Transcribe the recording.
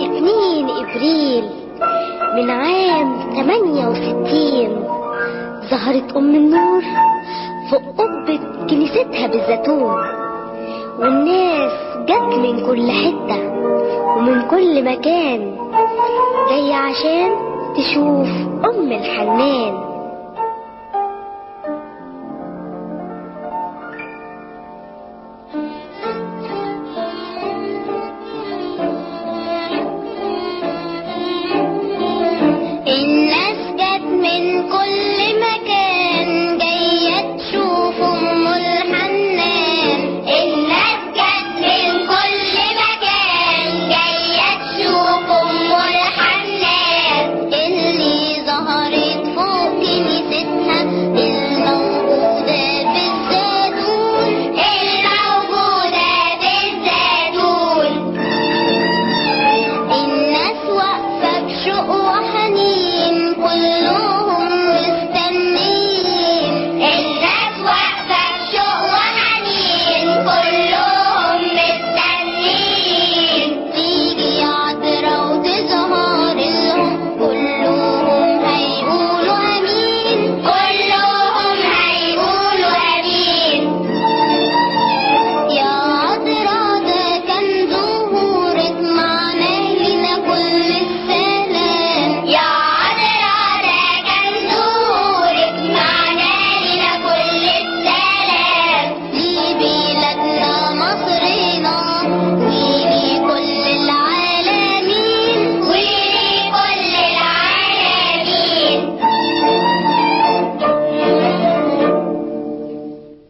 أبريل من عام 68 ظهرت أم النور فوق قبة كنيستها بالزيتون والناس جت من كل حتة ومن كل مكان جاية عشان تشوف أم الحنان. وَيَا